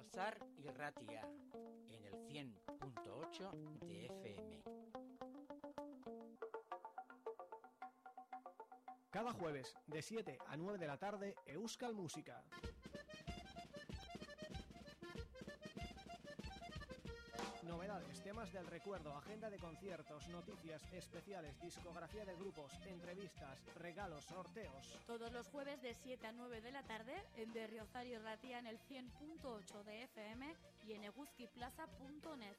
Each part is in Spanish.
Berriozar y Ratia en el 100.8 de FM. Cada jueves de 7 a 9 de la tarde Euskal Música. Temas del recuerdo, agenda de conciertos, noticias especiales, discografía de grupos, entrevistas, regalos, sorteos. Todos los jueves de 7 a 9 de la tarde en Berriozar y Ratia en el 100.8 de FM y en eguzquiplaza.net.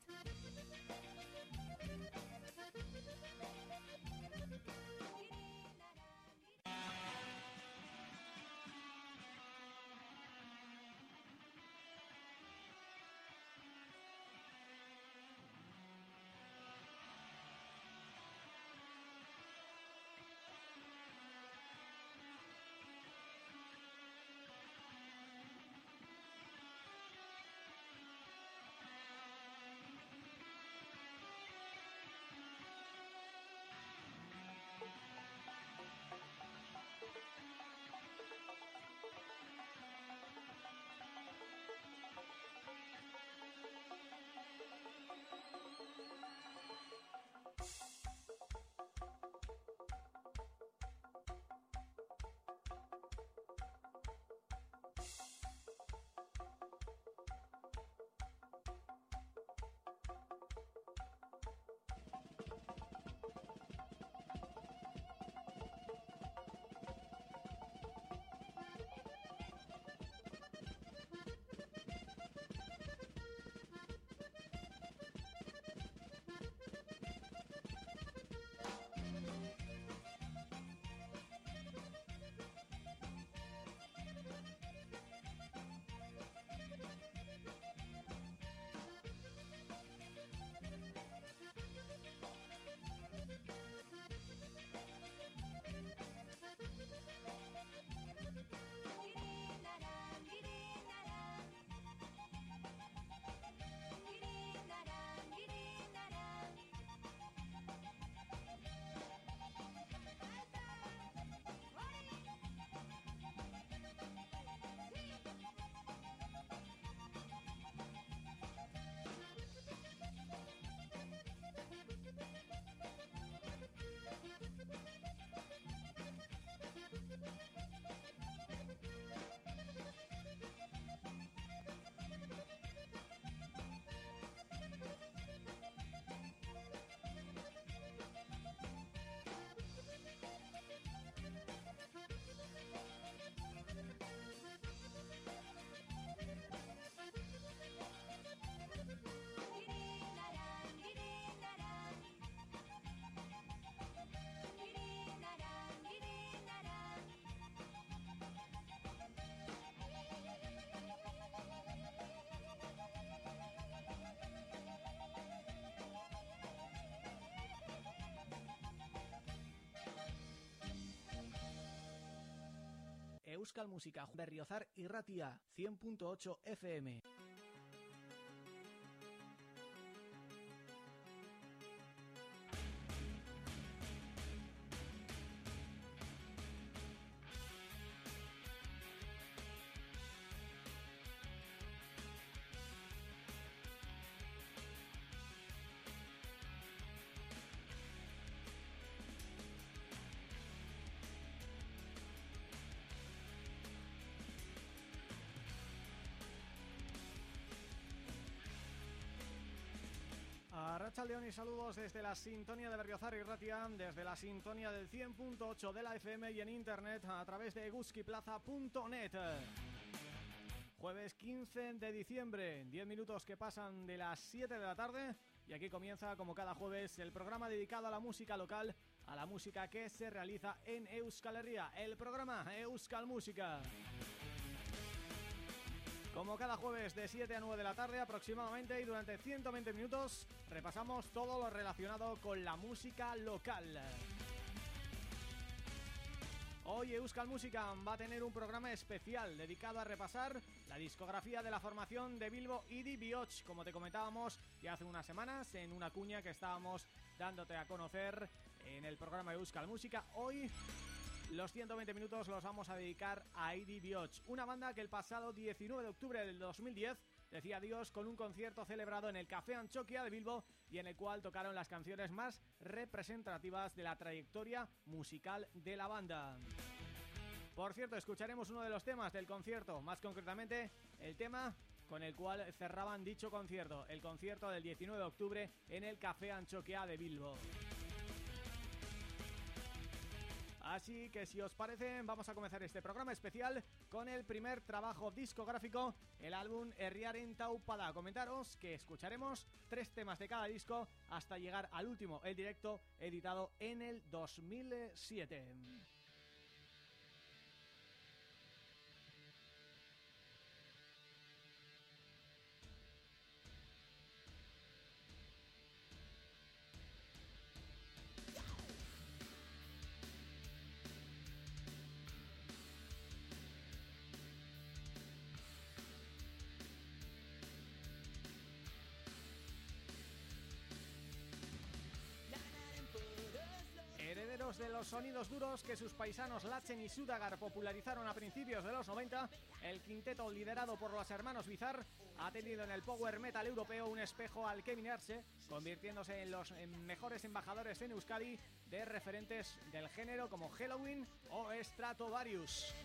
Euskal Música Berriozar y Ratia 100.8 FM. A Racha León y saludos desde la sintonía de Berriozar y Ratia, desde la sintonía del 100.8 de la FM y en internet a través de guskiplaza.net. Jueves 15 de diciembre, 10 minutos que pasan de las 7 de la tarde y aquí comienza como cada jueves el programa dedicado a la música local, a la música que se realiza en Euskal Herria, el programa Euskal Música. Como cada jueves de 7 a 9 de la tarde aproximadamente y durante 120 minutos repasamos todo lo relacionado con la música local. Hoy Euskal Música va a tener un programa especial dedicado a repasar la discografía de la formación de Bilbo Idi Bioch, como te comentábamos ya hace unas semanas en una cuña que estábamos dándote a conocer en el programa Euskal Música. Hoy Los 120 minutos los vamos a dedicar a Eddie Bioch, una banda que el pasado 19 de octubre del 2010 decía adiós con un concierto celebrado en el Café Anchoquia de Bilbo y en el cual tocaron las canciones más representativas de la trayectoria musical de la banda. Por cierto, escucharemos uno de los temas del concierto, más concretamente el tema con el cual cerraban dicho concierto, el concierto del 19 de octubre en el Café Anchoquia de Bilbo. Así que si os parece vamos a comenzar este programa especial con el primer trabajo discográfico, el álbum Herriaren Taupada. Comentaros que escucharemos tres temas de cada disco hasta llegar al último, el directo, editado en el 2007. Sonidos duros que sus paisanos Lachen y Sudagar popularizaron a principios de los 90, el quinteto liderado por los hermanos Bizar ha tenido en el power metal europeo un espejo al que mirarse, convirtiéndose en los mejores embajadores en Euskadi de referentes del género como Halloween o Stratovarius.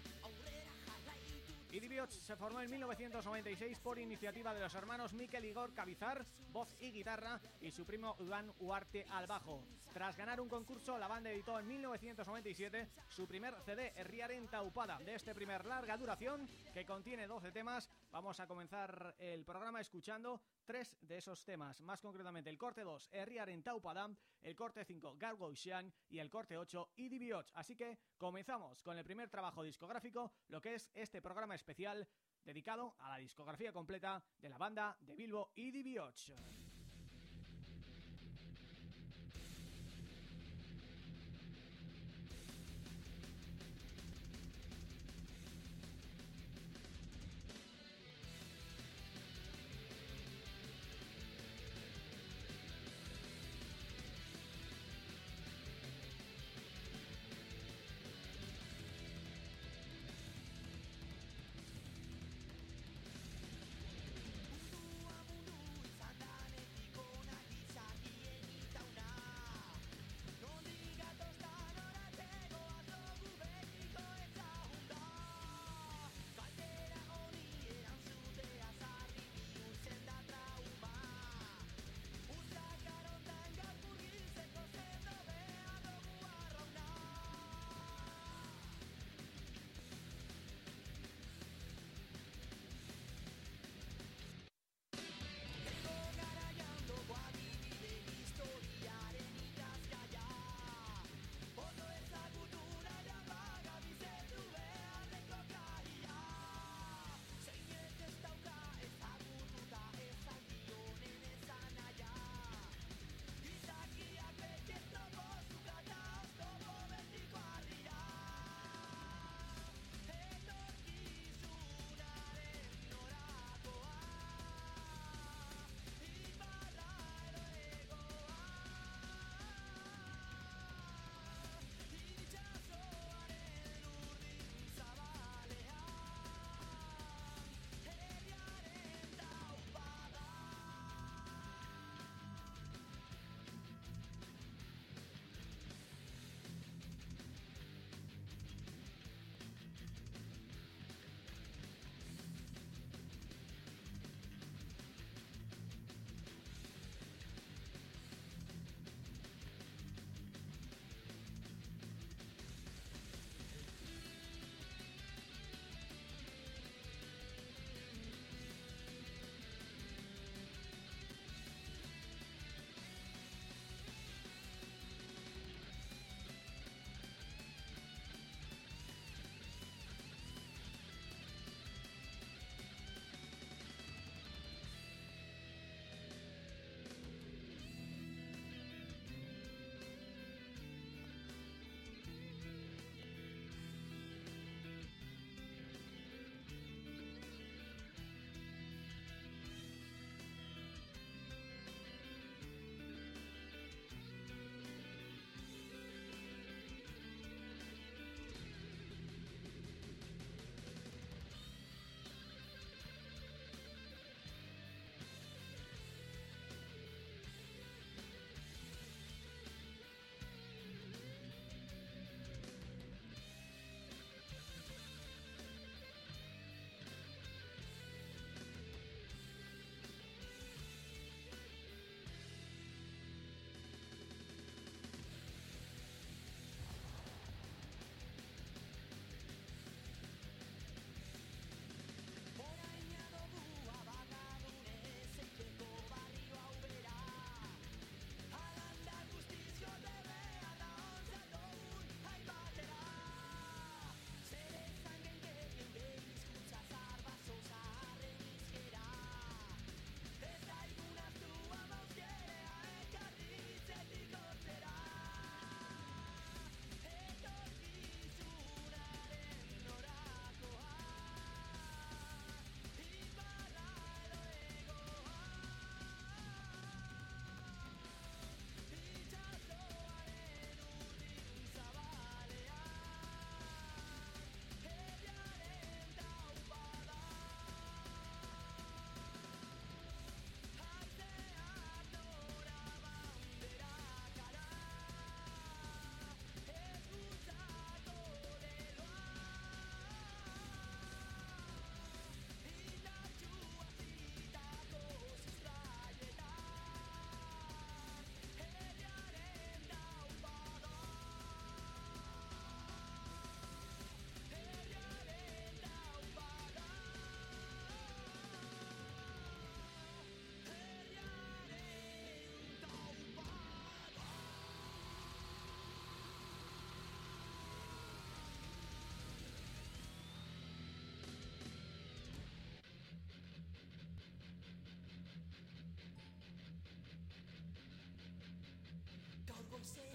Idibioch se formó en 1996 por iniciativa de los hermanos Mikel Igor Cavizar, voz y guitarra, y su primo Iván Huarte al bajo. Tras ganar un concurso, la banda editó en 1997 su primer CD, Riaren Taupada. De este primer larga duración, que contiene 12 temas, vamos a comenzar el programa escuchando tres de esos temas, más concretamente el corte 2, Herriaren Taupada, el corte 5, Gargoysian y el corte 8, Idibioch. Así que comenzamos con el primer trabajo discográfico, lo que es este programa especial dedicado a la discografía completa de la banda de Bilbo Idibioch. broke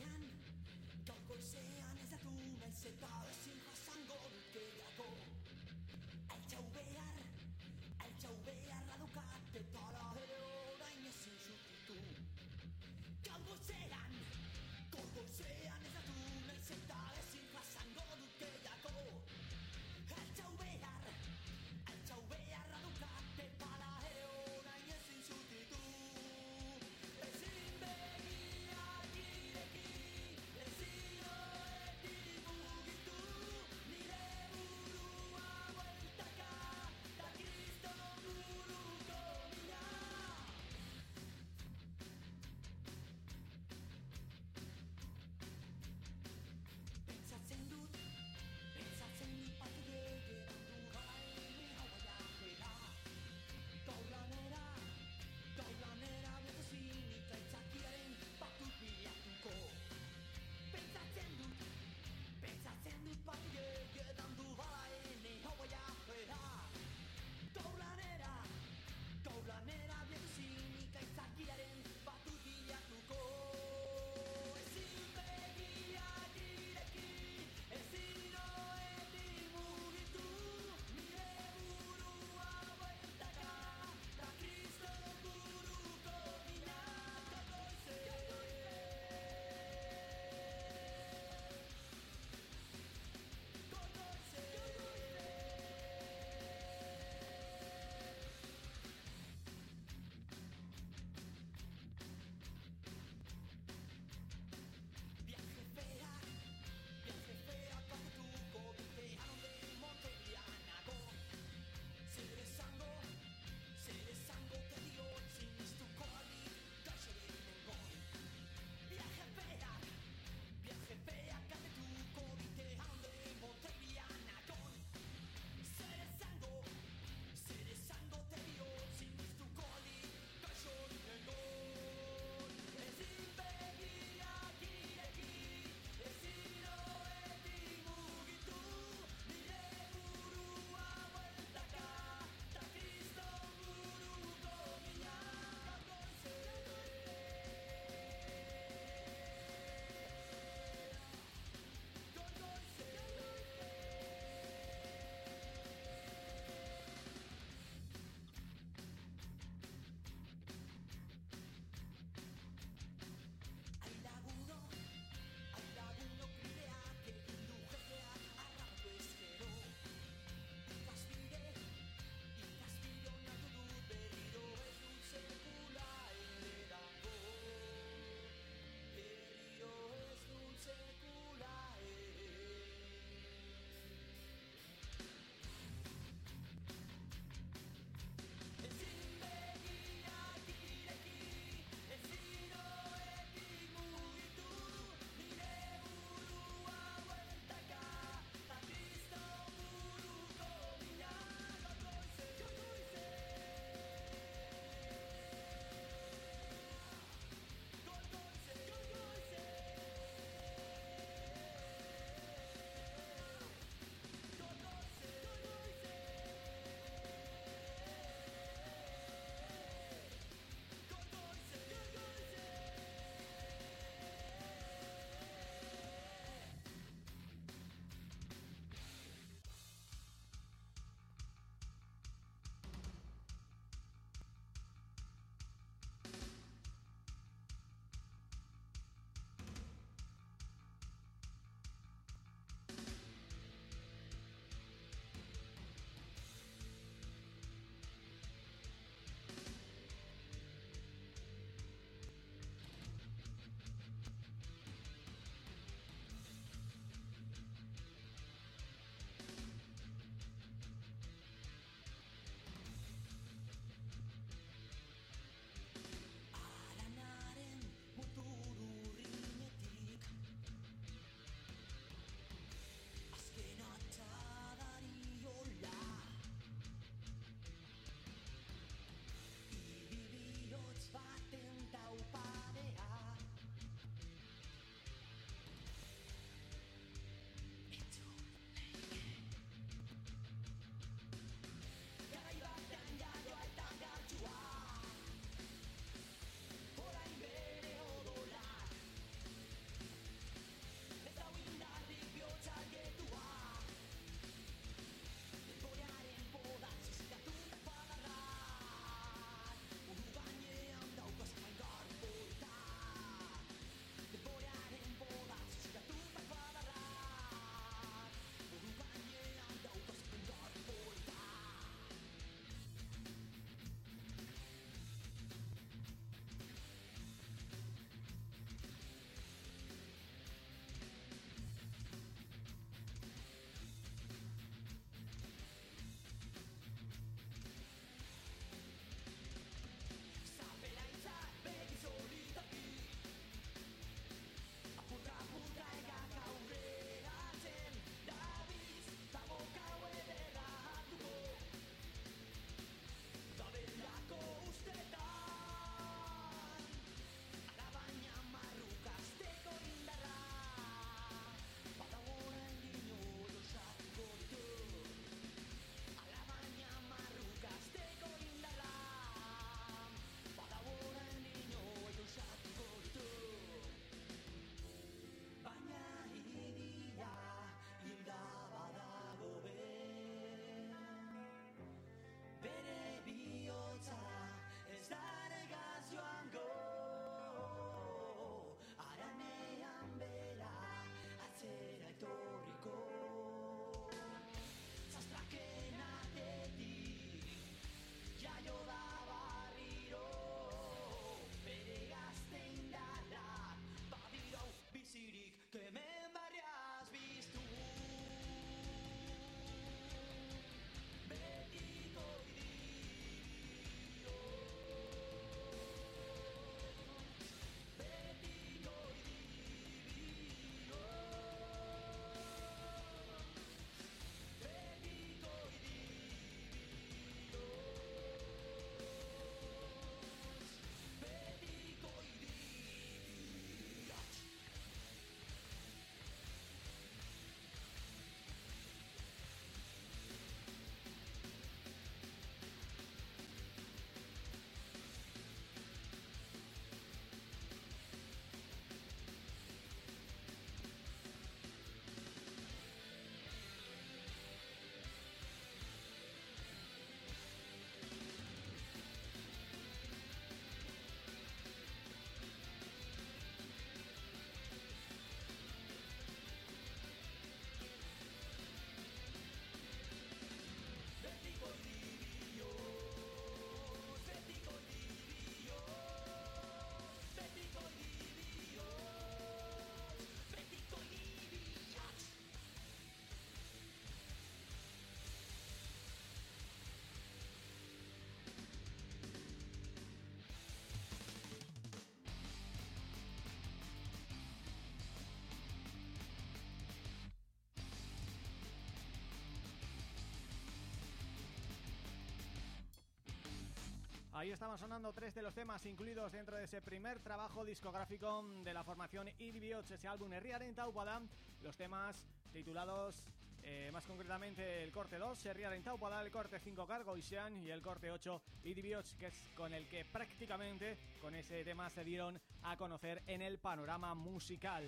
Ahí estaban sonando tres de los temas incluidos dentro de ese primer trabajo discográfico de la formación Idibiots, ese álbum Herriaren Taupada, los temas titulados eh, más concretamente el corte 2, Herriaren Taupada, el corte 5 Cargo Isian y el corte 8 Idibiots, que es con el que prácticamente con ese tema se dieron a conocer en el panorama musical.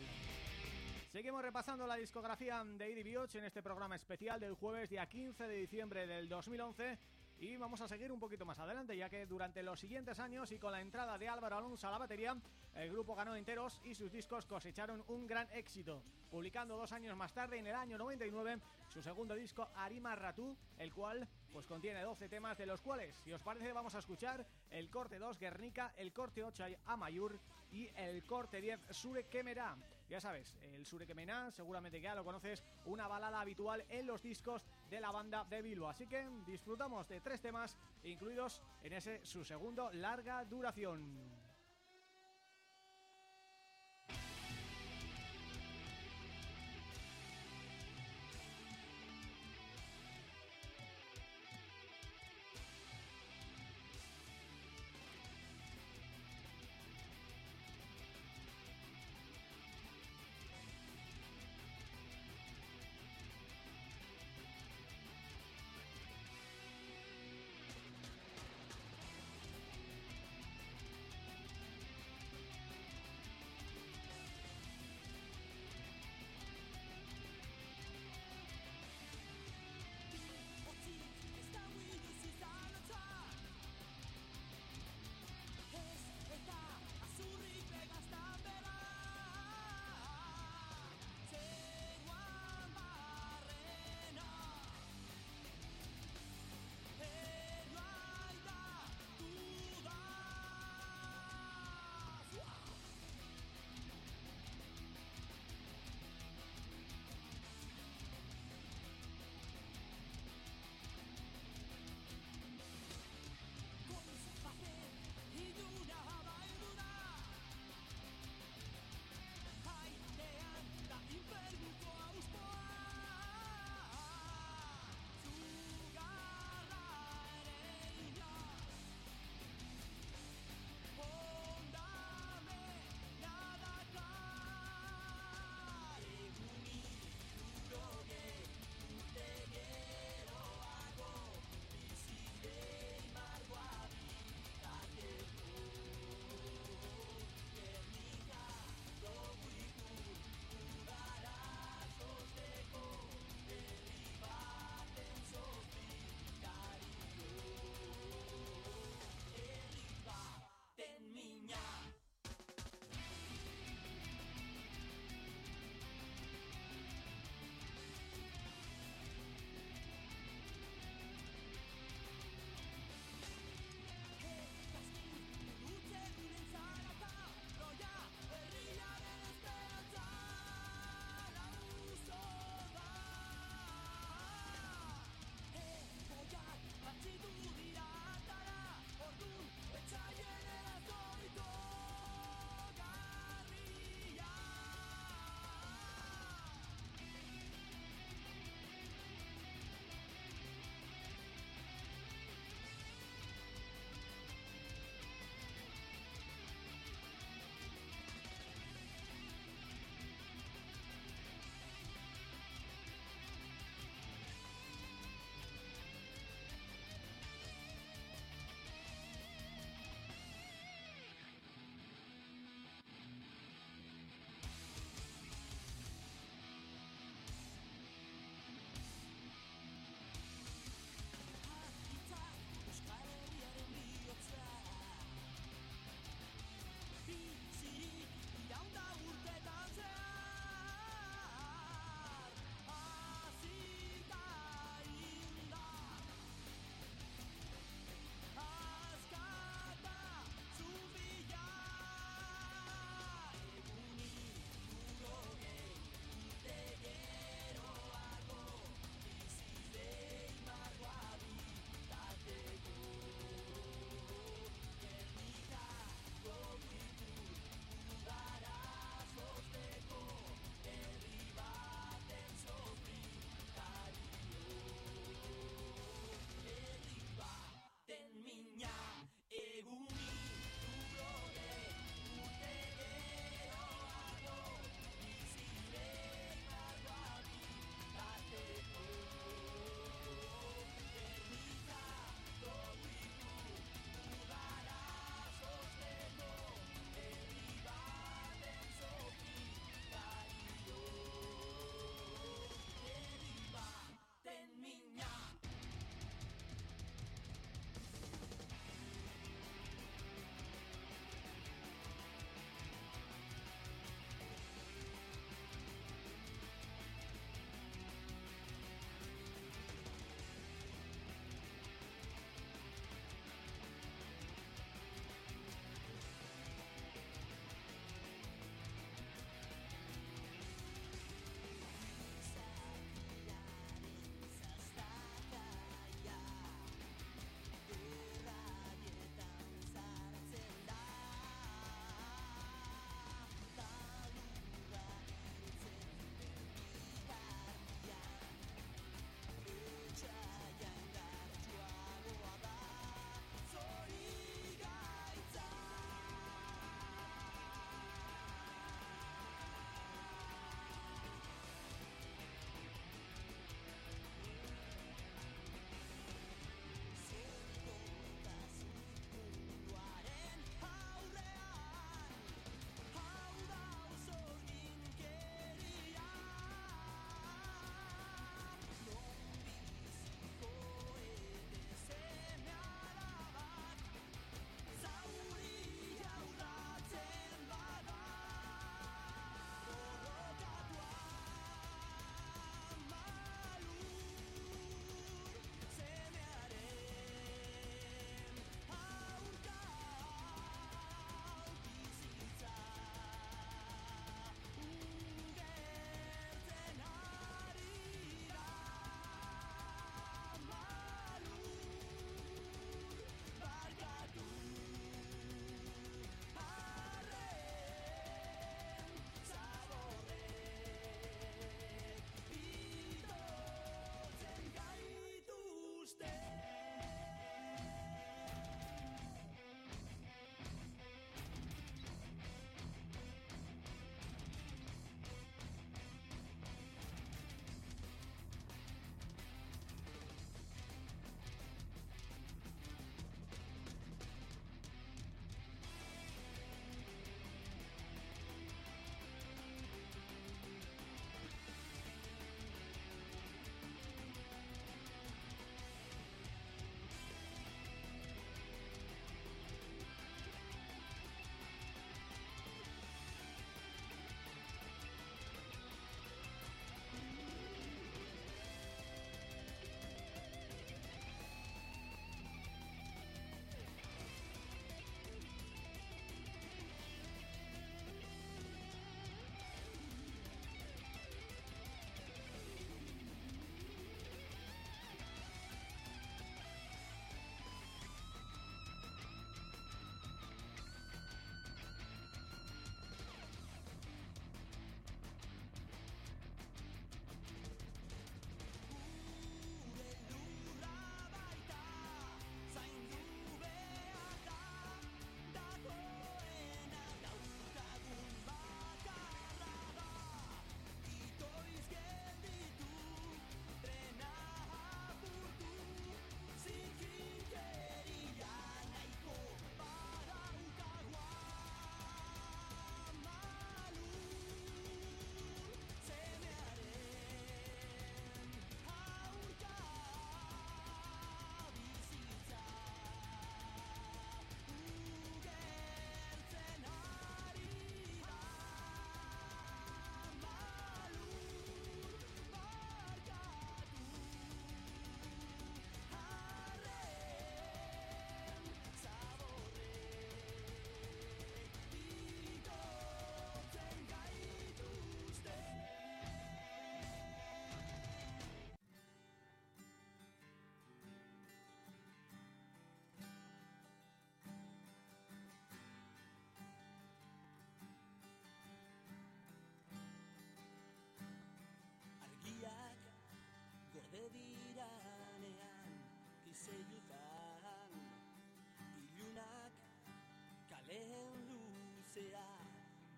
Seguimos repasando la discografía de Idibiots en este programa especial del jueves día 15 de diciembre del 2011 y vamos a seguir un poquito más adelante ya que durante los siguientes años y con la entrada de Álvaro Alonso a la batería el grupo ganó enteros y sus discos cosecharon un gran éxito publicando dos años más tarde en el año 99 su segundo disco Arima Ratú el cual pues contiene 12 temas de los cuales si os parece vamos a escuchar el corte 2 Guernica, el corte 8 Amayur y el corte 10 Sure ya sabes, el Sure seguramente ya lo conoces una balada habitual en los discos de la banda de Bilbo así que disfrutamos de tres temas incluidos en ese su segundo larga duración.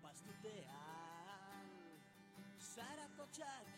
baztutean zara tokian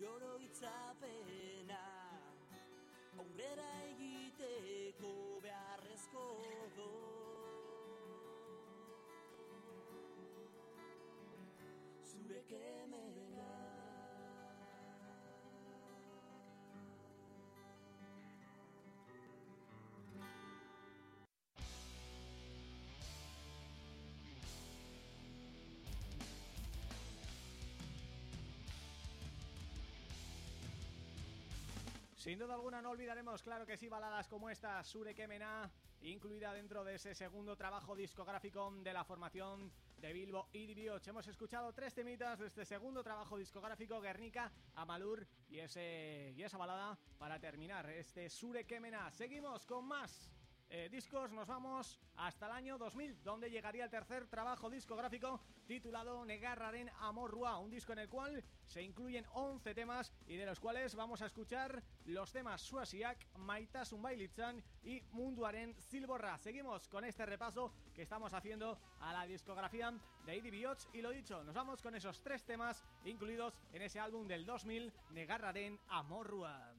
goro itzapena aurrera egiteko beharrezko do zurek hemen Sin duda alguna no olvidaremos, claro que sí, baladas como esta, Sure Kemena, incluida dentro de ese segundo trabajo discográfico de la formación de Bilbo y Dibioch. Hemos escuchado tres temitas de este segundo trabajo discográfico, Guernica, Amalur y, ese, esa balada para terminar este Sure Kemena. Seguimos con más eh, discos, nos vamos hasta el año 2000, donde llegaría el tercer trabajo discográfico titulado Negarraren Amorrua, un disco en el cual se incluyen 11 temas y de los cuales vamos a escuchar los temas Suasiak, Maitasun Bailitzan y Munduaren Silborra. Seguimos con este repaso que estamos haciendo a la discografía de Idi Bioch y lo dicho, nos vamos con esos tres temas incluidos en ese álbum del 2000, Negarraren Amorrua.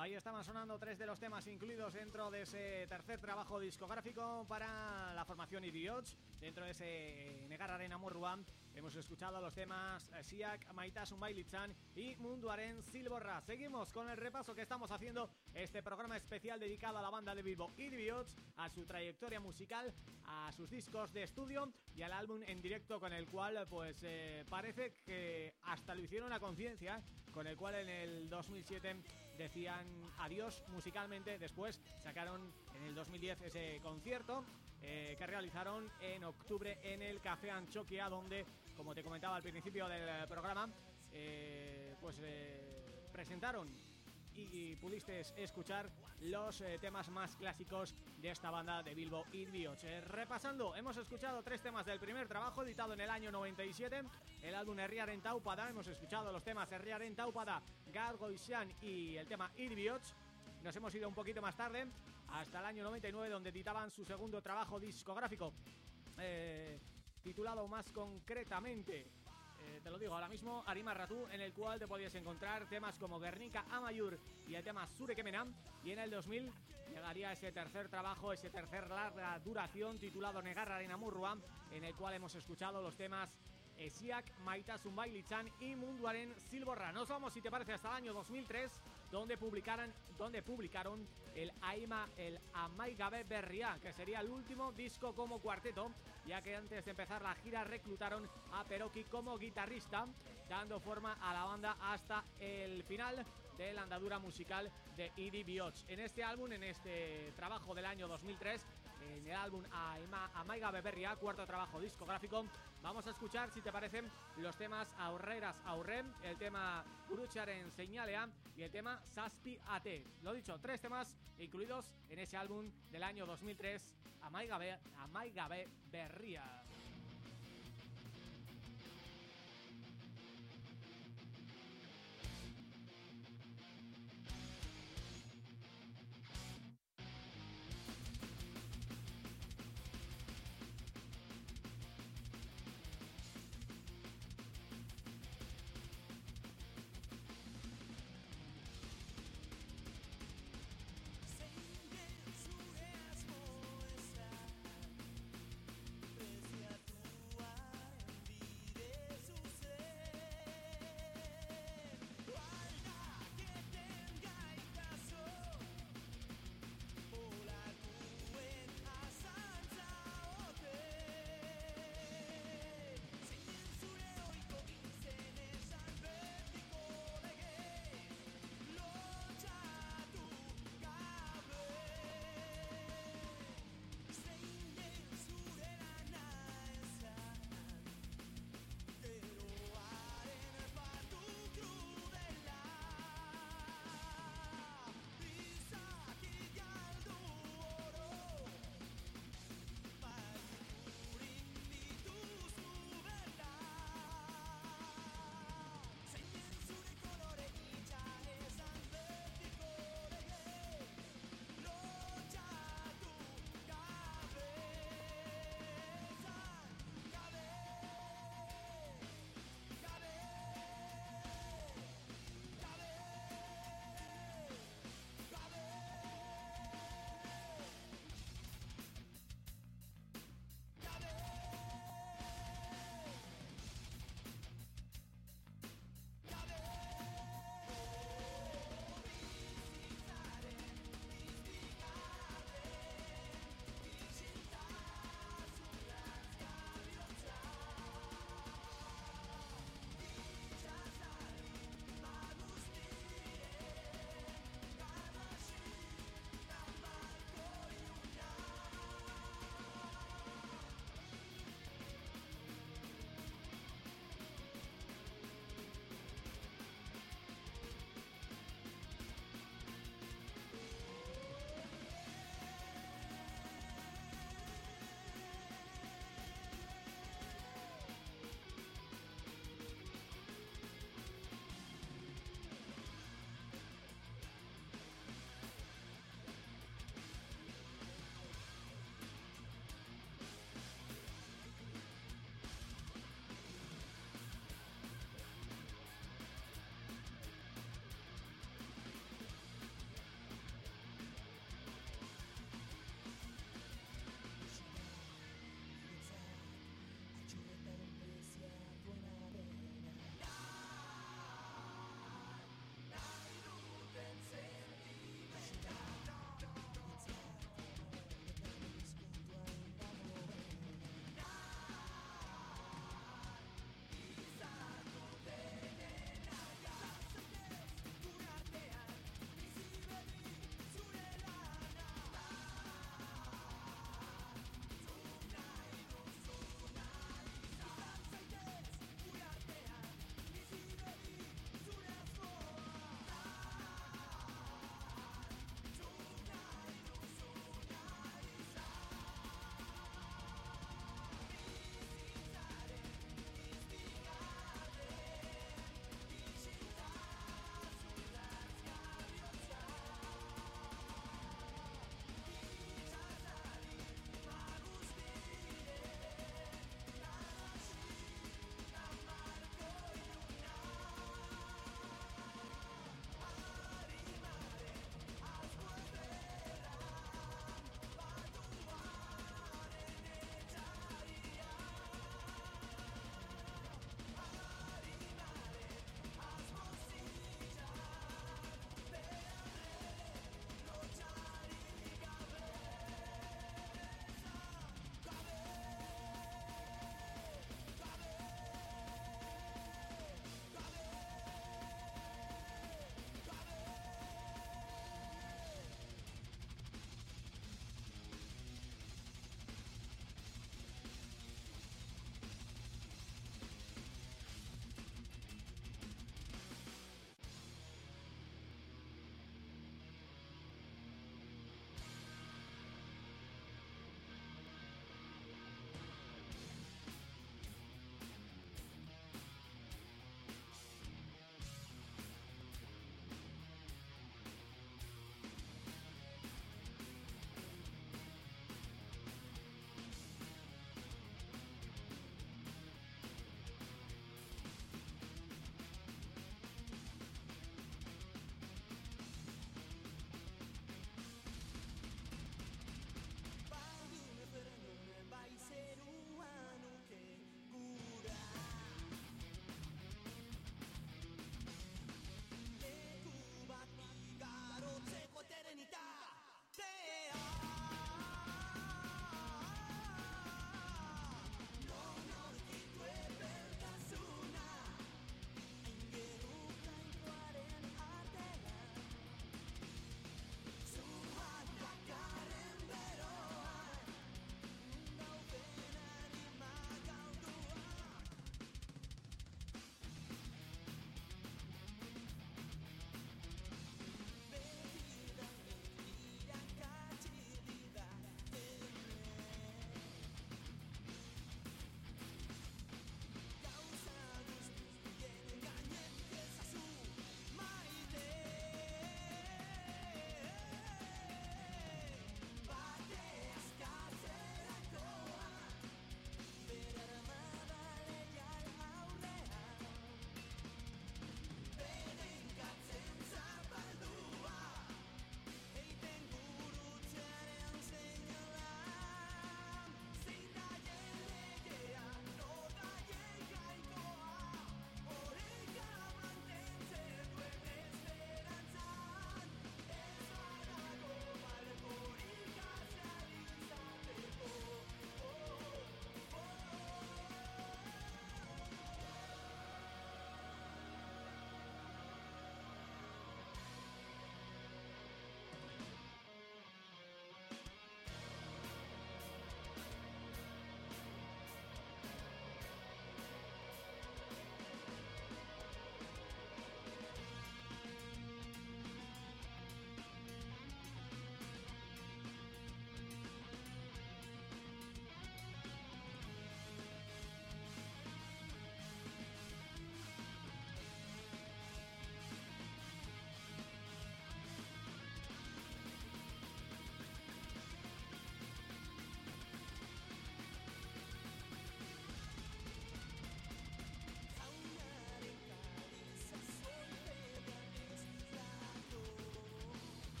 Ahí estaban sonando tres de los temas incluidos dentro de ese tercer trabajo discográfico para la formación Idiots. Dentro de ese Negar Arena Morruan hemos escuchado los temas Siak, Maitasun Bailitzan y Munduaren Silborra. Seguimos con el repaso que estamos haciendo este programa especial dedicado a la banda de Bilbo Idiots, a su trayectoria musical, a sus discos de estudio y al álbum en directo con el cual pues eh, parece que hasta lo hicieron a conciencia, con el cual en el 2007 decían adiós musicalmente. Después sacaron en el 2010 ese concierto eh, que realizaron en octubre en el Café Anchoquia, donde, como te comentaba al principio del programa, eh, pues presentaron y, pudiste escuchar los eh, temas más clásicos de esta banda de Bilbo Idiots. Eh, repasando, hemos escuchado tres temas del primer trabajo editado en el año 97, el álbum Herriaren Taupada, hemos escuchado los temas Herriaren Taupada, Gargoysian y el tema Idiots. Nos hemos ido un poquito más tarde, hasta el año 99, donde editaban su segundo trabajo discográfico, eh, titulado más concretamente eh, te lo digo ahora mismo, Arima Ratu, en el cual te podías encontrar temas como Guernica Amayur y el tema Sure Kemenam. Y en el 2000 llegaría ese tercer trabajo, ese tercer larga duración titulado Negar Arena Murruan, en el cual hemos escuchado los temas Esiak, Maita Zumbailichan y Munduaren Silborra. Nos vamos, si te parece, hasta el año 2003, donde publicaron, donde publicaron el Aima, el Amaigabe Berria, que sería el último disco como cuarteto, ya que antes de empezar la gira reclutaron a Peroki como guitarrista, dando forma a la banda hasta el final de la andadura musical de Edie. En este álbum, en este trabajo del año 2003, en el álbum Amaiga Beberria, cuarto trabajo discográfico, vamos a escuchar, si te parecen, los temas Aurreras Aurrem, el tema en Señalea y el tema Saspi AT. Lo dicho, tres temas incluidos en ese álbum del año 2003, Amaiga, Be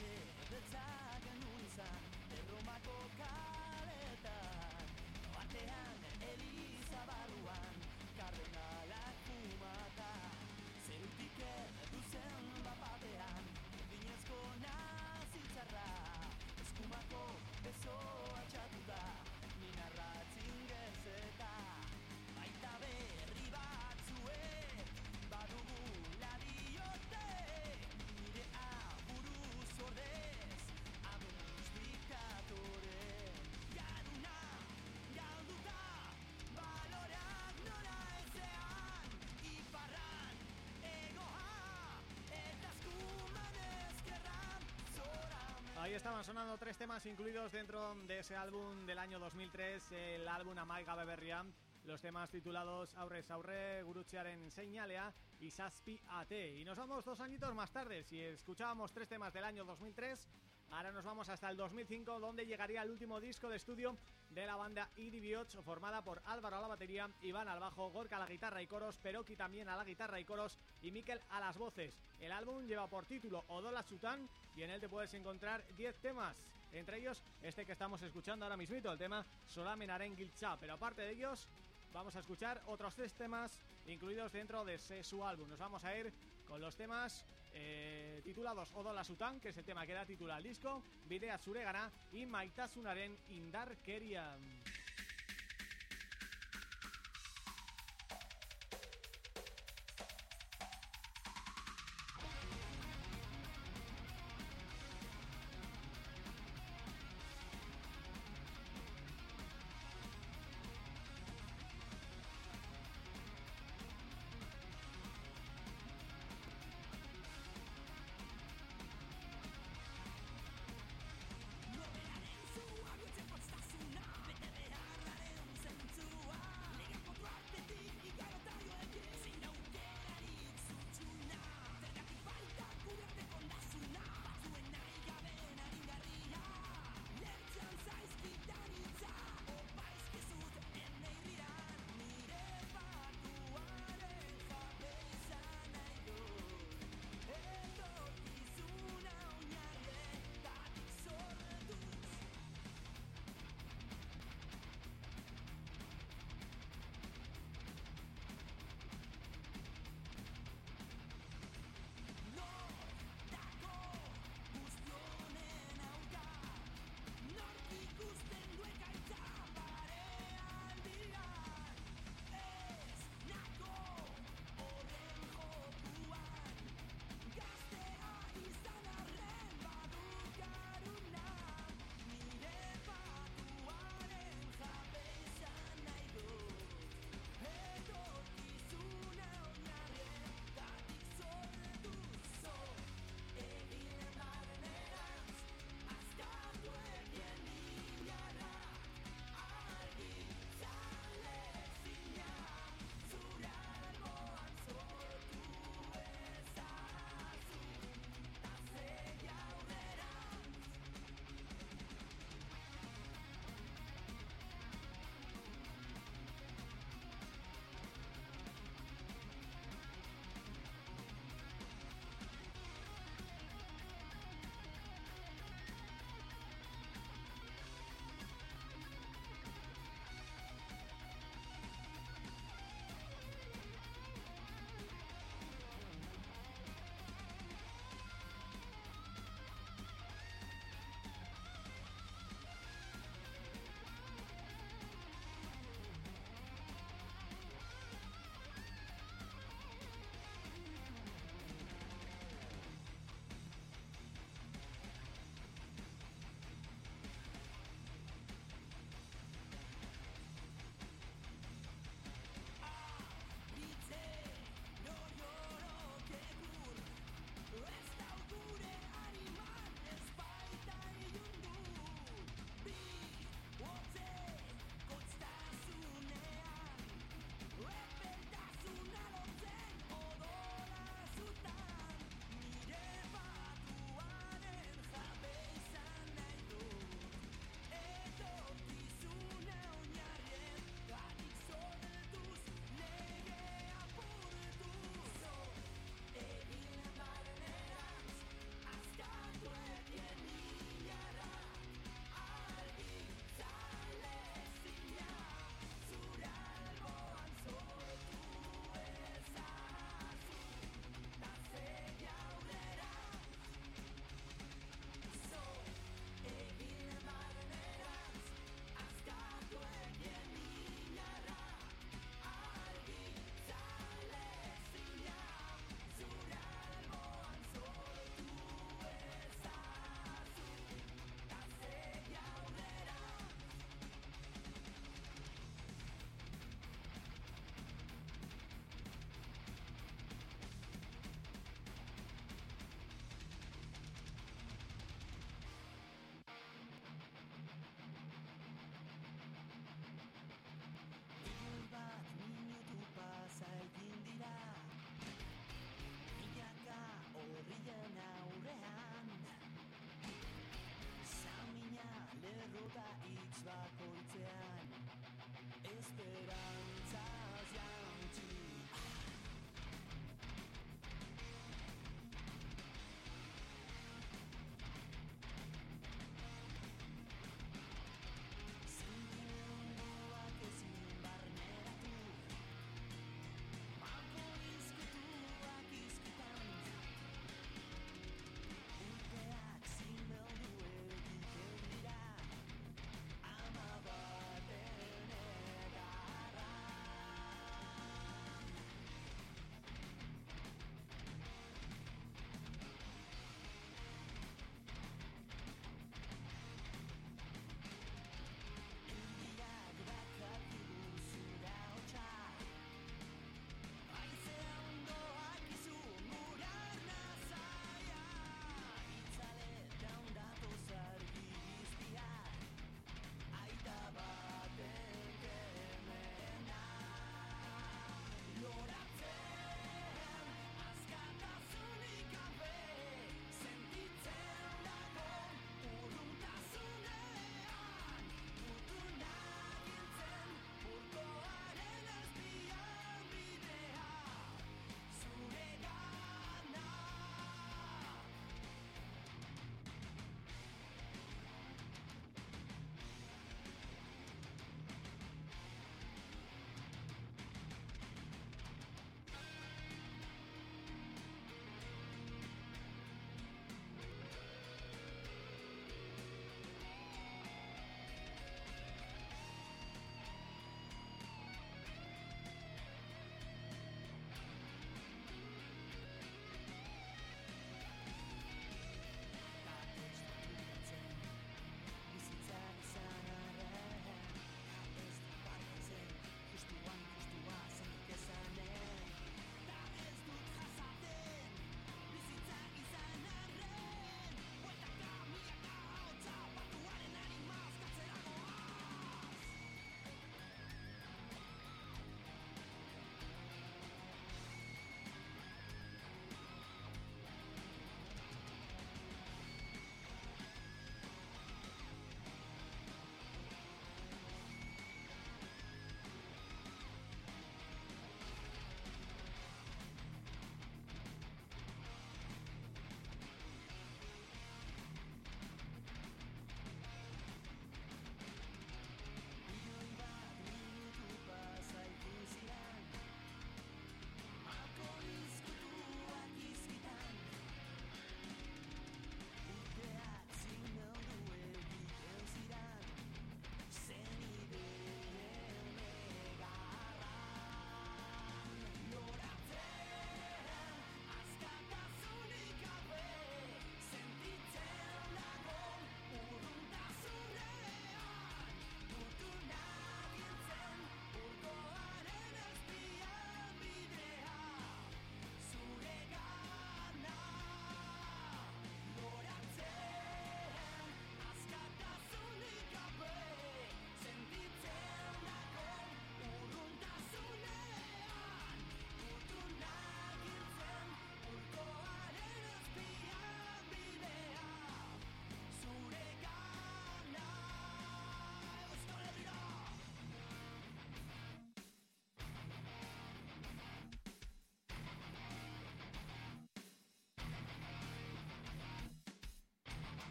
bete beltzak genuen izan Erromako kaletan Batean Eliza estaban sonando tres temas incluidos dentro de ese álbum del año 2003, el álbum Amaiga Beberrian, los temas titulados Aurre, Gurutzearen Señalea y Saspi AT. Y nos vamos dos añitos más tarde, si escuchábamos tres temas del año 2003, ahora nos vamos hasta el 2005, donde llegaría el último disco de estudio de la banda Idiots, formada por Álvaro a la batería, Iván al bajo, Gorka a la guitarra y coros, Peroki también a la guitarra y coros y Mikel a las voces. El álbum lleva por título Odola Chután y en él te puedes encontrar 10 temas, entre ellos este que estamos escuchando ahora mismito, el tema Solamen Gilcha, pero aparte de ellos vamos a escuchar otros tres temas incluidos dentro de su álbum. Nos vamos a ir con los temas eh, titulados Odola Sutan, que es el tema que da título al disco, Bidea Zuregana y Maitasunaren Indarkeria.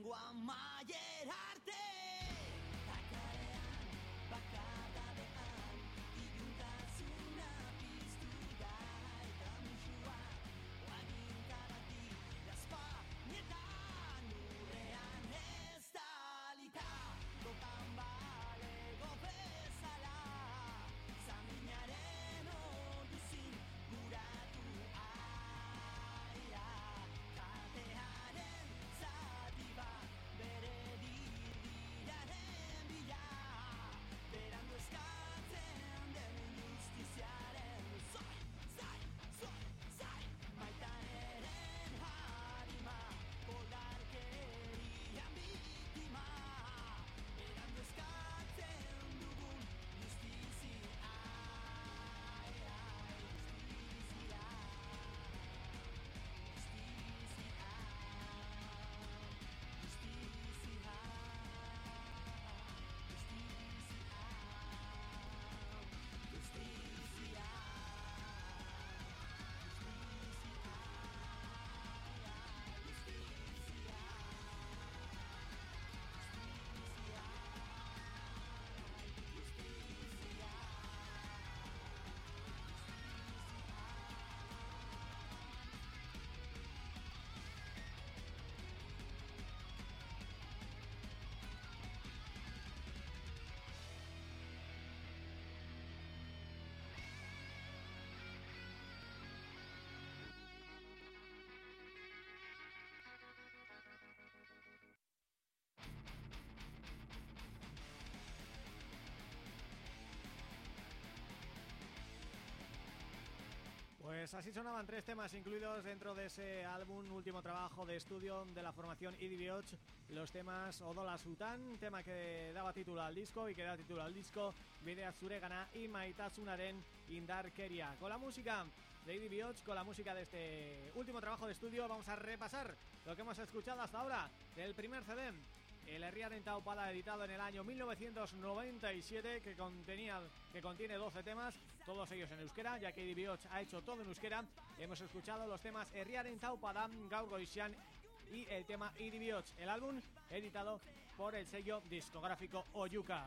lengua más. Pues así sonaban tres temas incluidos dentro de ese álbum, último trabajo de estudio de la formación IDB8 Los temas Odola Sutan, tema que daba título al disco y que da título al disco Bidea Zuregana y Maitatsunaren Indarkeria Con la música de IDB8, con la música de este último trabajo de estudio Vamos a repasar lo que hemos escuchado hasta ahora del primer CD el Herriaren Taupada editado en el año 1997 que contenía que contiene 12 temas, todos ellos en euskera, ya que IDB8 ha hecho todo en euskera. Hemos escuchado los temas Herriaren Taupada, Gaur Goizian y el tema IDB8, el álbum editado por el sello discográfico Oyuka.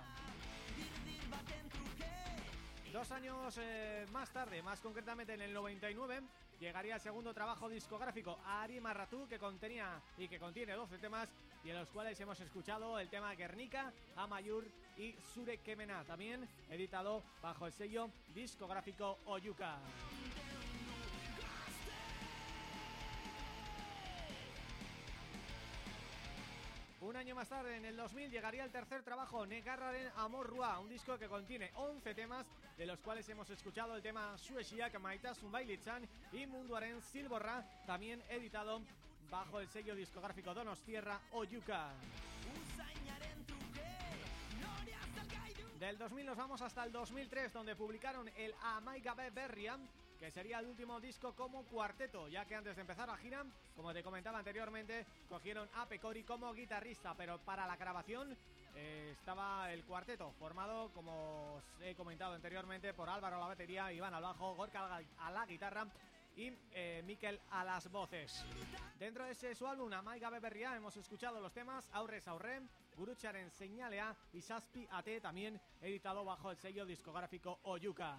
Dos años eh, más tarde, más concretamente en el 99, llegaría el segundo trabajo discográfico Ari Marratu que contenía y que contiene 12 temas y en los cuales hemos escuchado el tema Guernica, Amayur y Sure Kemena, también editado bajo el sello discográfico Oyuka. Un año más tarde, en el 2000, llegaría el tercer trabajo, Negarraren Amorrua, un disco que contiene 11 temas, de los cuales hemos escuchado el tema Suesiak Maitasun Bailitzan y Munduaren Silborra, también editado bajo el sello discográfico Donostierra Oyuka. Del 2000 nos vamos hasta el 2003, donde publicaron el Amaigabe Berriam, que sería el último disco como cuarteto, ya que antes de empezar la gira, como te comentaba anteriormente, cogieron a Pecori como guitarrista, pero para la grabación eh, estaba el cuarteto, formado, como os he comentado anteriormente, por Álvaro a la batería, Iván al bajo, Gorka a la guitarra y eh, Mikel a las voces. Dentro de ese su álbum, Amaiga Beberria, hemos escuchado los temas Aurrez Aurre, Gurucharen Señalea y Saspi AT, también editado bajo el sello discográfico Oyuka.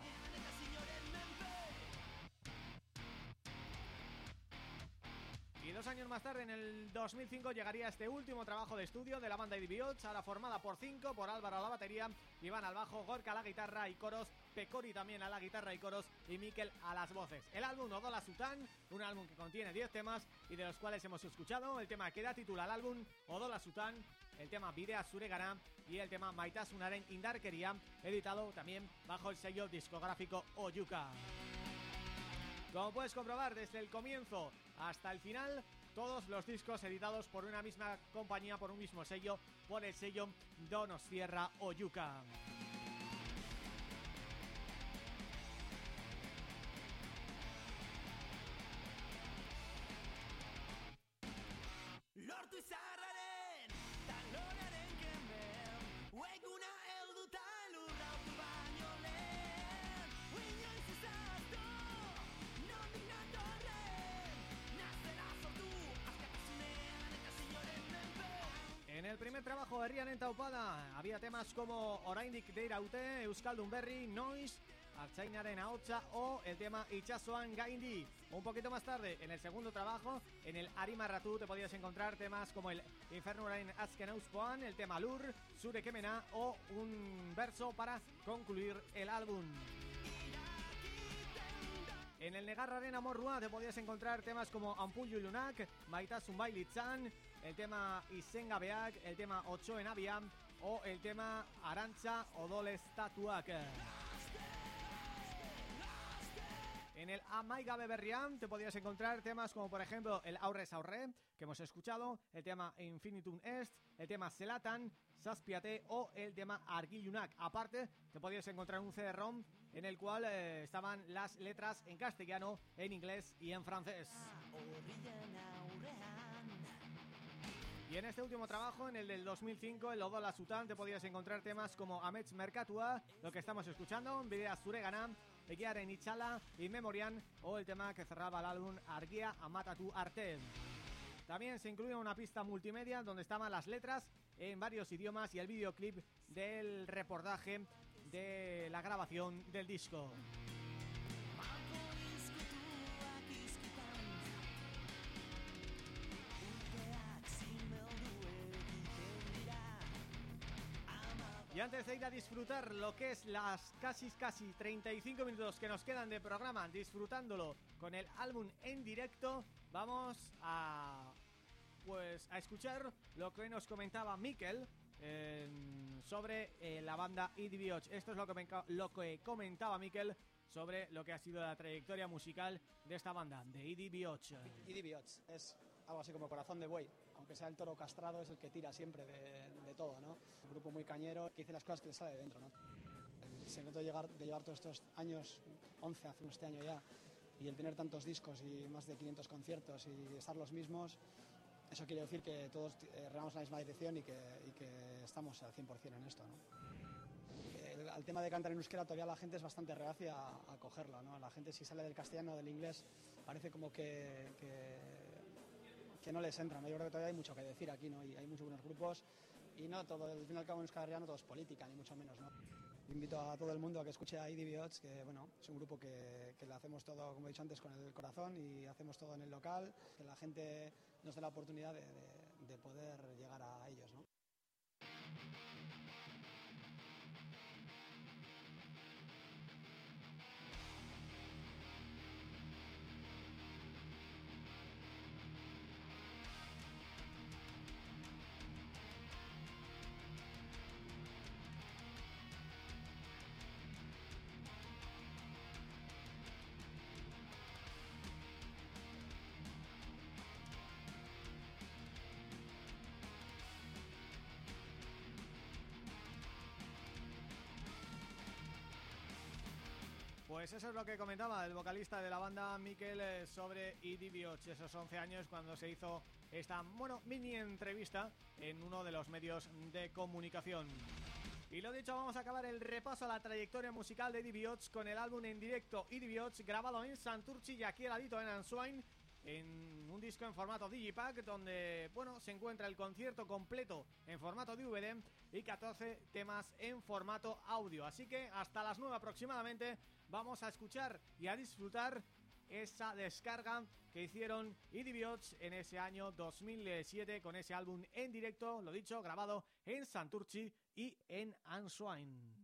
Y dos años más tarde, en el 2005, llegaría este último trabajo de estudio de la banda IDB8, ahora formada por cinco, por Álvaro a la batería, Iván al bajo, Gorka a la guitarra y coros, Pecori también a la guitarra y coros y Mikel a las voces. El álbum Odola Sutan, un álbum que contiene 10 temas y de los cuales hemos escuchado el tema que da título al álbum Odola Sutan, el tema Bidea Suregana y el tema Maitasunaren Indarkeria, editado también bajo el sello discográfico Oyuka. Como puedes comprobar desde el comienzo hasta el final, todos los discos editados por una misma compañía, por un mismo sello, por el sello Donostierra Oyuka. Izarraren, talonaren kemen Ueguna elduta lurrautu baino lehen. Uinoiz izaztu, nondik natorren Nazera sortu, askatasunean eta zinoren menpe primer trabajo de Rian en había temas como Oraindik Deiraute, Euskaldun Berri, Noise, Archainaren Aocha o el tema Ichasoan Gaindi. Un poquito más tarde, en el segundo trabajo, en el Arima Ratu te podías encontrar temas como el Inferno Rain Askenauspoan, el tema Lur, Sure Kemena o un verso para concluir el álbum. En el Negar Arena Morrua te podías encontrar temas como Ampullo Lunak, Maitasun Bailitzan, el tema Isenga Beak, el tema Ocho en o el tema Arancha Odole Statuak. En el Amaiga Beberriam te podías encontrar temas como por ejemplo el Aurres Aurre, que hemos escuchado, el tema Infinitum Est, el tema Selatan, Saspiate o el tema Arguillunac. Aparte, te podías encontrar un CD-ROM en el cual eh, estaban las letras en castellano, en inglés y en francés. Y en este último trabajo, en el del 2005, el Odola Sultan, te podías encontrar temas como Amets Mercatua, lo que estamos escuchando, Videa Sureganam, Eguiaren Ichala y Memorian o el tema que cerraba el álbum Argia Amatatu Arte. También se incluye una pista multimedia donde estaban las letras en varios idiomas y el videoclip del reportaje de la grabación del disco. Y antes de ir a disfrutar lo que es las casi casi 35 minutos que nos quedan de programa, disfrutándolo con el álbum en directo, vamos a pues a escuchar lo que nos comentaba Mikel eh, sobre eh, la banda EDB8. Esto es lo que, me, lo que comentaba Mikel sobre lo que ha sido la trayectoria musical de esta banda, de EDB8. EDB8 es algo así como corazón de buey, aunque sea el toro castrado, es el que tira siempre de, de todo, ¿no? Un grupo muy cañero que dice las cosas que le sale de dentro, ¿no? El secreto de, llegar, de llevar todos estos años, 11 hace este año ya, y el tener tantos discos y más de 500 conciertos y estar los mismos, eso quiere decir que todos eh, remamos en la misma dirección y que, y que estamos al 100% en esto, ¿no? El, al tema de cantar en euskera todavía la gente es bastante reacia a, a cogerlo, ¿no? La gente si sale del castellano o del inglés parece como que, que que no les entra, ¿no? Yo creo que todavía hay mucho que decir aquí, ¿no? Y hay muchos buenos grupos y no todo, al fin y al cabo en Euskal no todo es política, ni mucho menos, ¿no? Invito a todo el mundo a que escuche a IDBOTS, que bueno, es un grupo que, que le hacemos todo, como he dicho antes, con el corazón y hacemos todo en el local, que la gente nos dé la oportunidad de, de, de poder llegar a ellos, ¿no? Pues eso es lo que comentaba el vocalista de la banda Mikel eh, sobre EDB8, esos 11 años cuando se hizo esta, bueno, mini entrevista en uno de los medios de comunicación. Y lo dicho, vamos a acabar el repaso a la trayectoria musical de EDB8 con el álbum en directo EDB8 grabado en Santurchi y aquí heladito en Answine en un disco en formato Digipack donde, bueno, se encuentra el concierto completo en formato DVD y 14 temas en formato audio. Así que hasta las 9 aproximadamente vamos a escuchar y a disfrutar esa descarga que hicieron Idiots en ese año 2007 con ese álbum en directo, lo dicho, grabado en Santurchi y en Answine.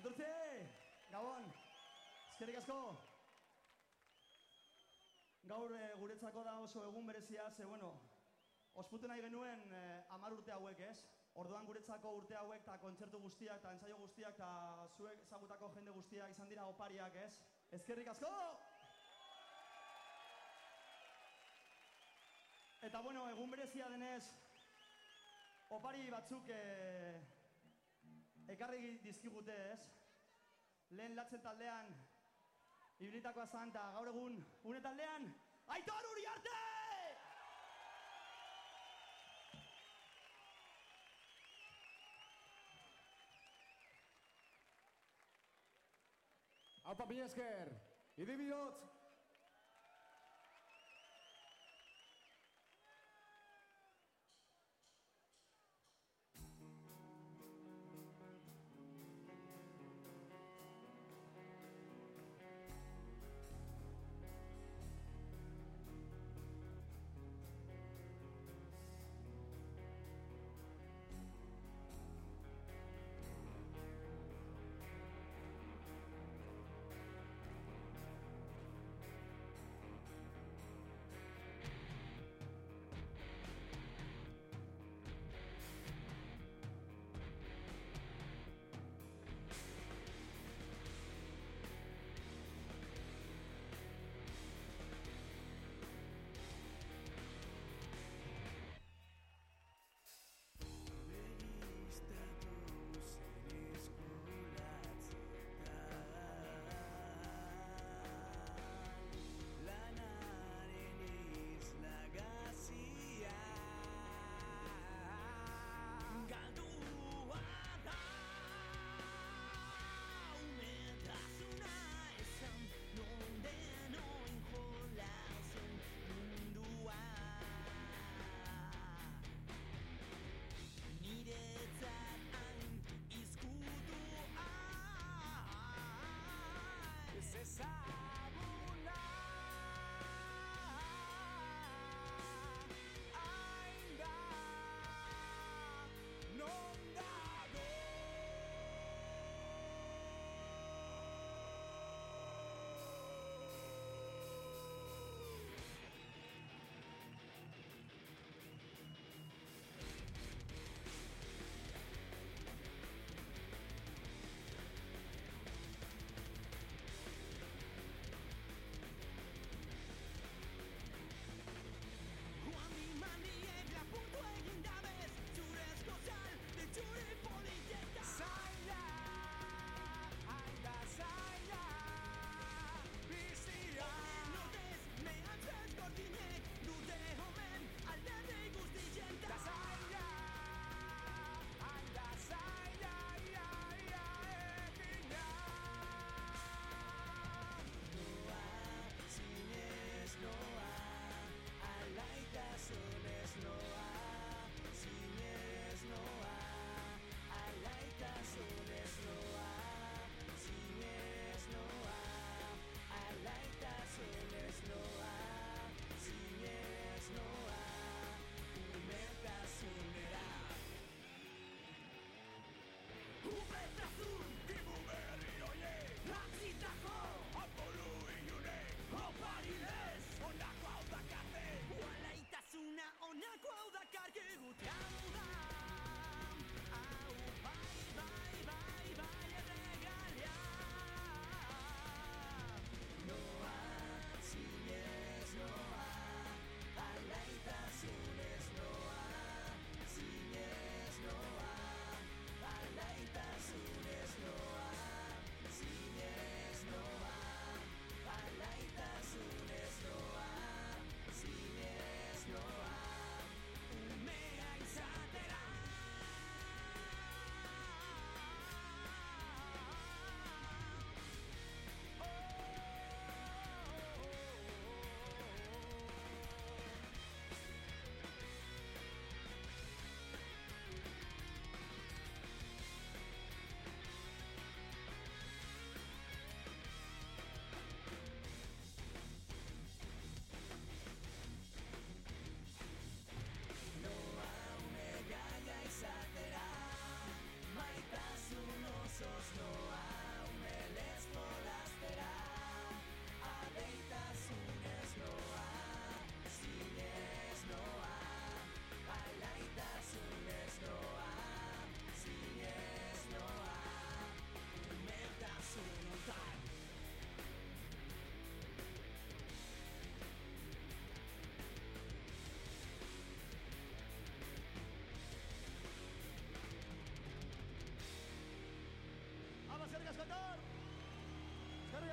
Santurtzi! Gabon! Ezkerrik asko! Gaur e, guretzako da oso egun berezia, ze bueno, osputu nahi genuen e, amar urte hauek, ez? Orduan guretzako urte hauek eta kontzertu guztiak eta ensaio guztiak eta zuek ezagutako jende guztiak izan dira opariak, ez? Ezkerrik asko! Eta bueno, egun berezia denez, opari batzuk e, ekarri dizkigute, ez? Lehen latzen taldean, ibilitakoa zan, eta gaur egun, une taldean, Aitor Uriarte! Aupa mila esker, idibidot,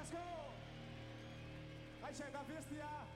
Let's go! Aí.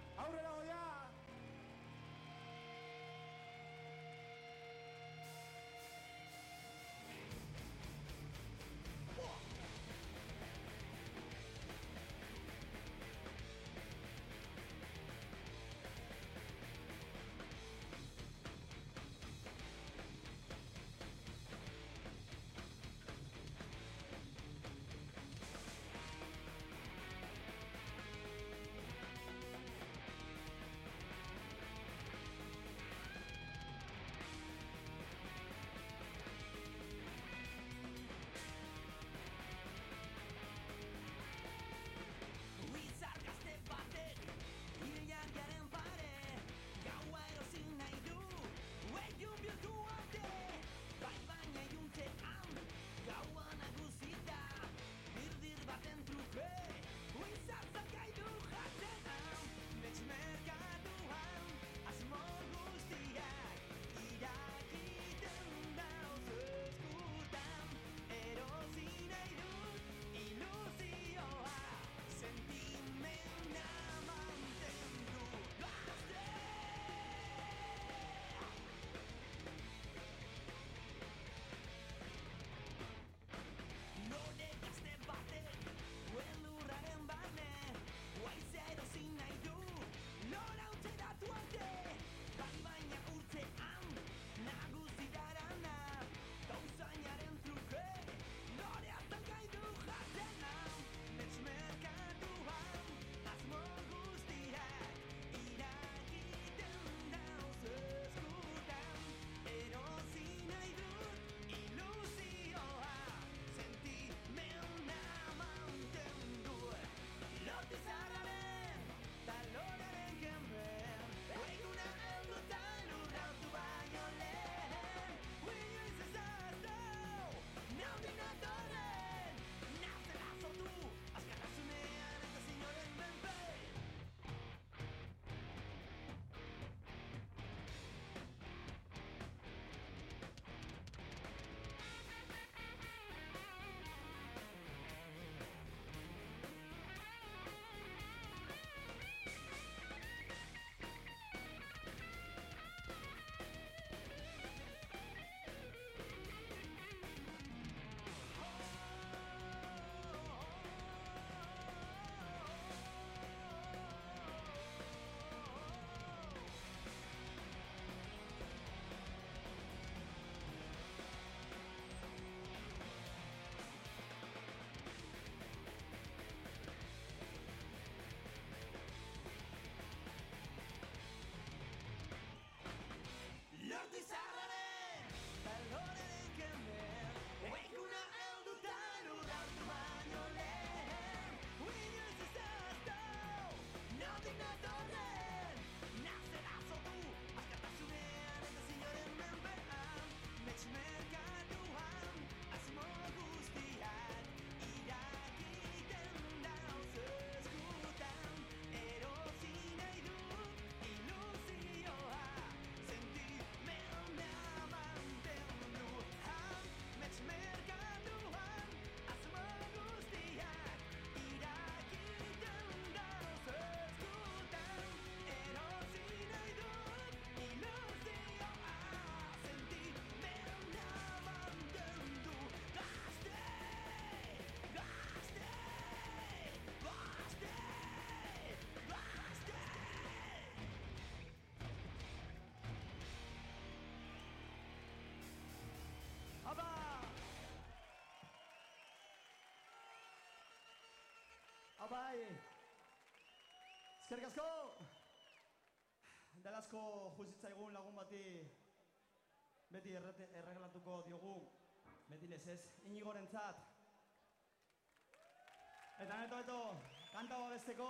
bai! Ezkerrik asko! Dalazko juzitzaigun lagun bati beti erreglatuko diogu, beti lezez, inigoren zat. Eta neto, eto, kanta babesteko,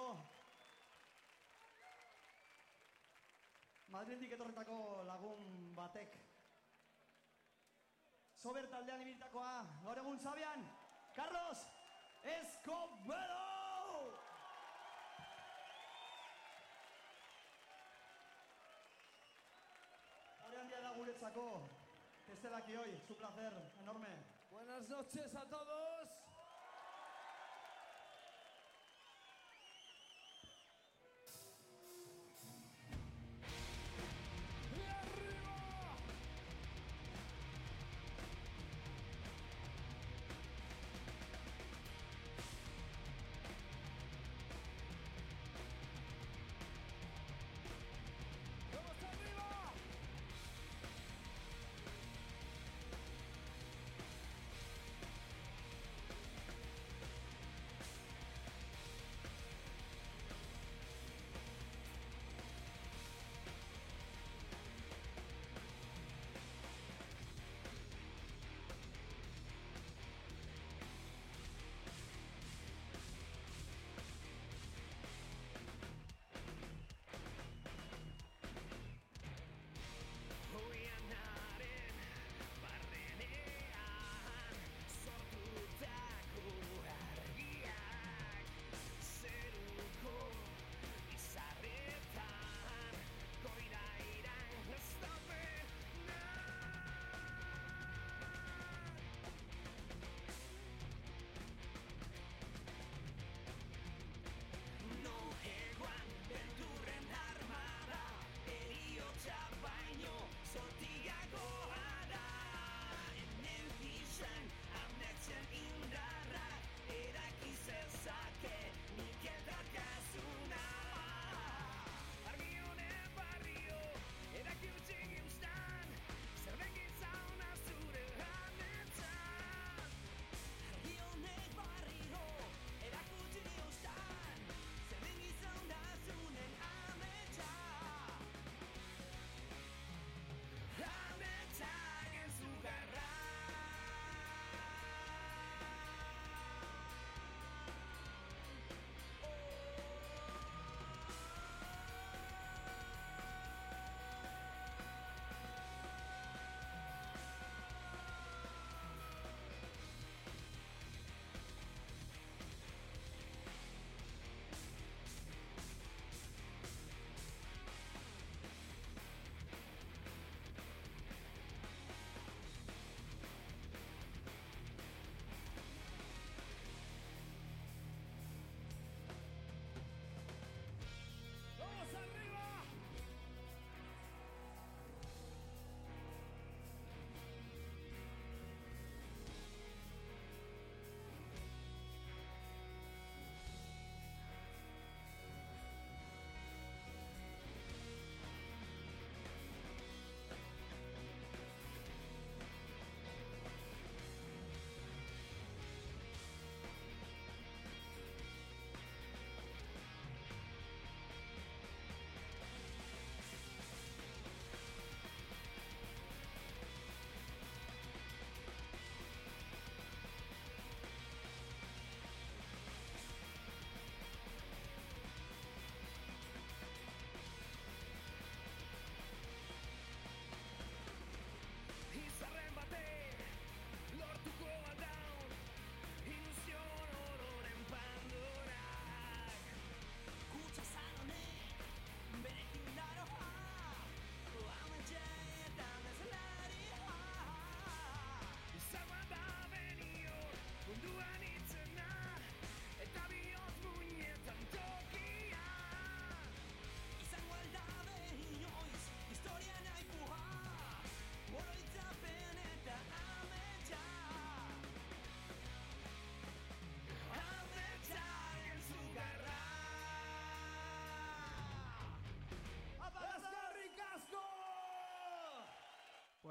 Madrildik etorretako lagun batek. Sober taldean ibiltakoa, gaur egun zabian, Carlos Escobedo! Lord. Ahora enviada guretzako, Estela Kioy, su placer enorme. Buenas noches a todos.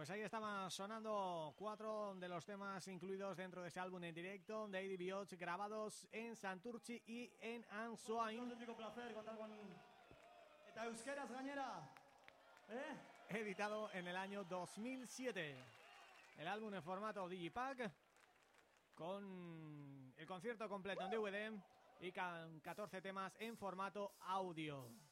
Pues ahí estaban sonando cuatro de los temas incluidos dentro de ese álbum en directo de ADB grabados en Santurchi y en Ansoain. Un placer contar con euskeraz gainera. ¿Eh? Editado en el año 2007. El álbum en formato Digipack con el concierto completo en DVD y con 14 temas en formato audio.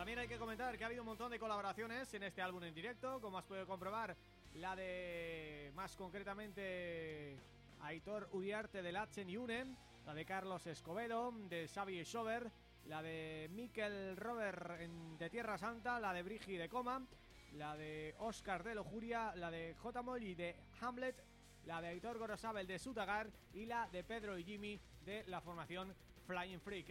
También hay que comentar que ha habido un montón de colaboraciones en este álbum en directo, como has podido comprobar, la de, más concretamente, Aitor Uriarte del Lachen y Unen, la de Carlos Escobedo, de Xavi Schober, la de Mikel Robert de Tierra Santa, la de Brigi de Coma, la de Oscar de Lojuria, la de J. Molly de Hamlet, la de Aitor Gorosabel de Sutagar y la de Pedro y Jimmy de la formación Flying Freak.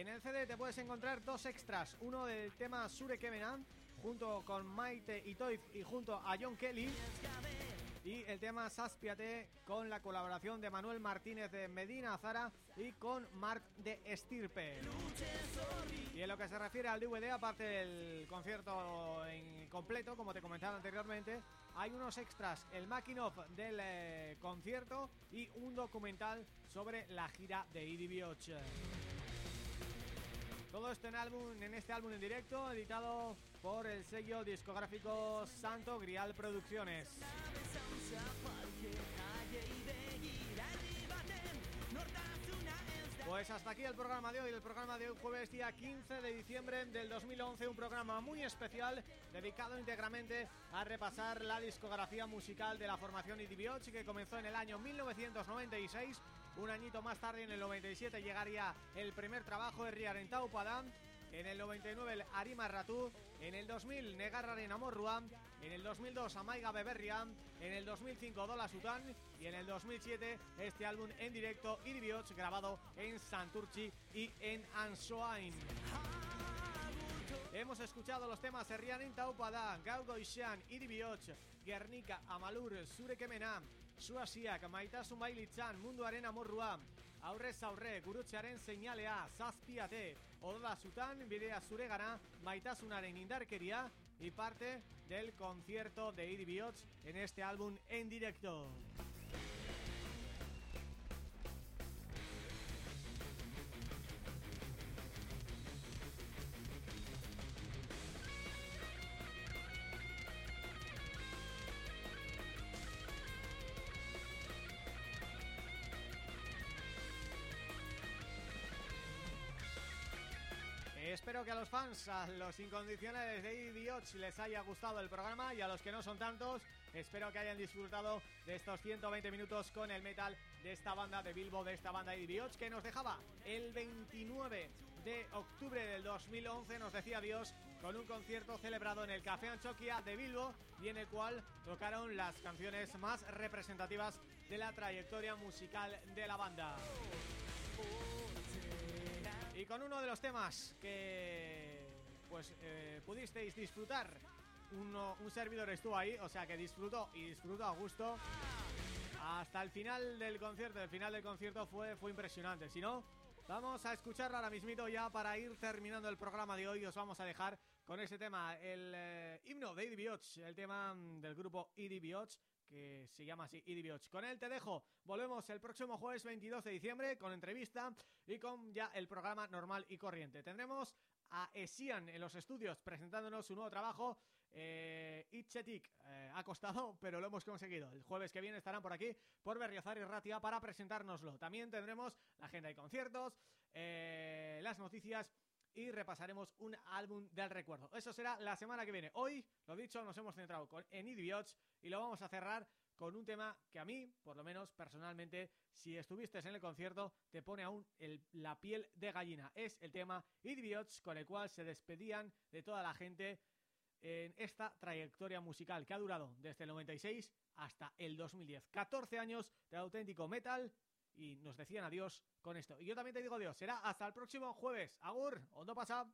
En el CD te puedes encontrar dos extras, uno del tema Sure Kemenan, junto con Maite y Toif y junto a John Kelly, y el tema Saspiate con la colaboración de Manuel Martínez de Medina Zara y con Mark de Estirpe. Y en lo que se refiere al DVD, aparte del concierto en completo, como te comentaba anteriormente, hay unos extras, el making of del eh, concierto y un documental sobre la gira de Idi todo esto en, álbum, en este álbum en directo, editado por el sello discográfico Santo Grial Producciones. Pues hasta aquí el programa de hoy, el programa de hoy jueves día 15 de diciembre del 2011, un programa muy especial dedicado íntegramente a repasar la discografía musical de la formación Idibioch que comenzó en el año 1996 un añito más tarde, en el 97, llegaría el primer trabajo de Riaren Padam. En el 99 el Arima Ratú, en el 2000 Negarraren Amorruam, en el 2002 Amaiga Beberriam, en el 2005 Dola Sután y en el 2007 este álbum en directo Idibioch grabado en Santurchi y en Ansoain. Hemos escuchado los temas Herriaren Taupada, Gaugo Ishan, Idibioch, Guernica, Amalur, Sure Kemenam, Suasiak, maitasun munduaren amorrua, aurrez aurre, gurutxearen seinalea, zazpiate, odola zutan, bidea zure gana, maitasunaren indarkeria, y parte del concierto de Idi en este álbum en directo. Espero que a los fans, a los incondicionales de Idiots les haya gustado el programa y a los que no son tantos, espero que hayan disfrutado de estos 120 minutos con el metal de esta banda de Bilbo, de esta banda Idiots que nos dejaba el 29 de octubre del 2011, nos decía adiós con un concierto celebrado en el Café Anchoquia de Bilbo y en el cual tocaron las canciones más representativas de la trayectoria musical de la banda. Y con uno de los temas que pues eh, pudisteis disfrutar un servidor estuvo ahí, o sea que disfrutó y disfrutó a gusto hasta el final del concierto. El final del concierto fue, fue impresionante. Si no, vamos a escucharlo ahora mismito ya para ir terminando el programa de hoy. Os vamos a dejar con ese tema, el eh, himno de Idi el tema del grupo Idi que se llama así Idibioch. Con él te dejo. Volvemos el próximo jueves 22 de diciembre con entrevista y con ya el programa normal y corriente. Tendremos a Esian en los estudios presentándonos su nuevo trabajo. Eh, Itchetic eh, ha costado, pero lo hemos conseguido. El jueves que viene estarán por aquí, por Berriozar y Ratia, para presentárnoslo. También tendremos la agenda de conciertos, eh, las noticias y repasaremos un álbum del recuerdo. Eso será la semana que viene. Hoy, lo dicho, nos hemos centrado con, en Idiots y lo vamos a cerrar con un tema que a mí, por lo menos personalmente, si estuviste en el concierto, te pone aún la piel de gallina. Es el tema Idiots con el cual se despedían de toda la gente en esta trayectoria musical que ha durado desde el 96 hasta el 2010. 14 años de auténtico metal y nos decían adiós con esto. Y yo también te digo adiós. Será hasta el próximo jueves. Agur, ¿o no pasa?